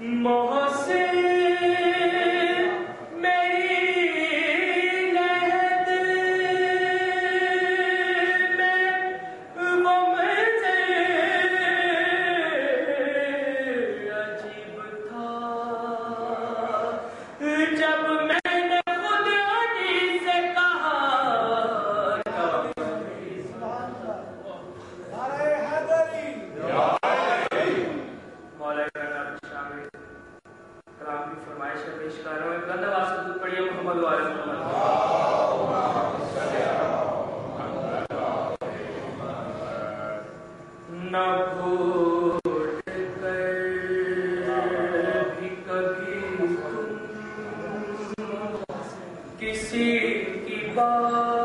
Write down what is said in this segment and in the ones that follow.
محسن کلام کی فرمائش ہے پیش کر رہا ہوں۔ ایک گندہ واسطہ دودھ پڑھیے، محمد والے محمد۔ نہ بھول کسی کی بات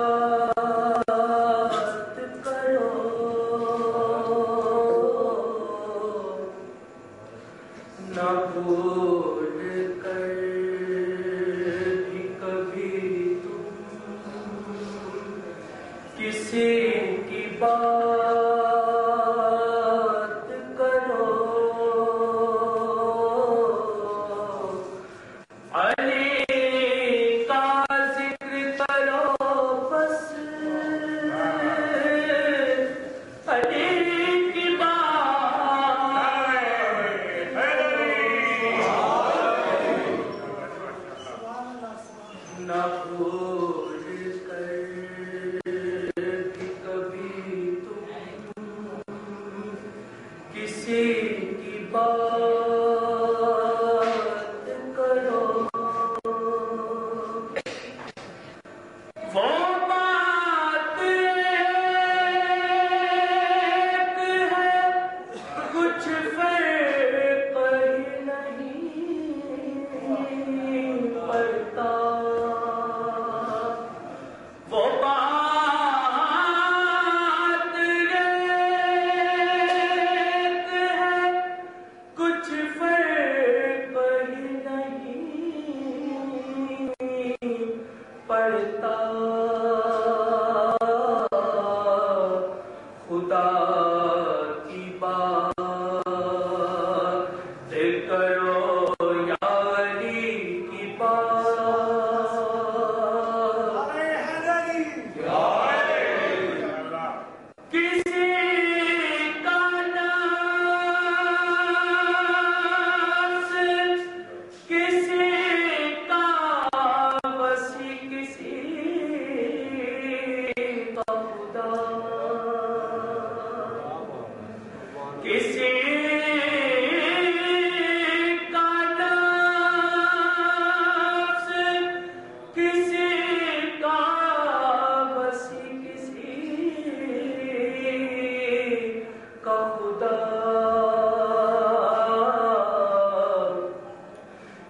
بھول کر پڑھتا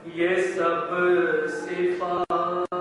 یہ سب صفات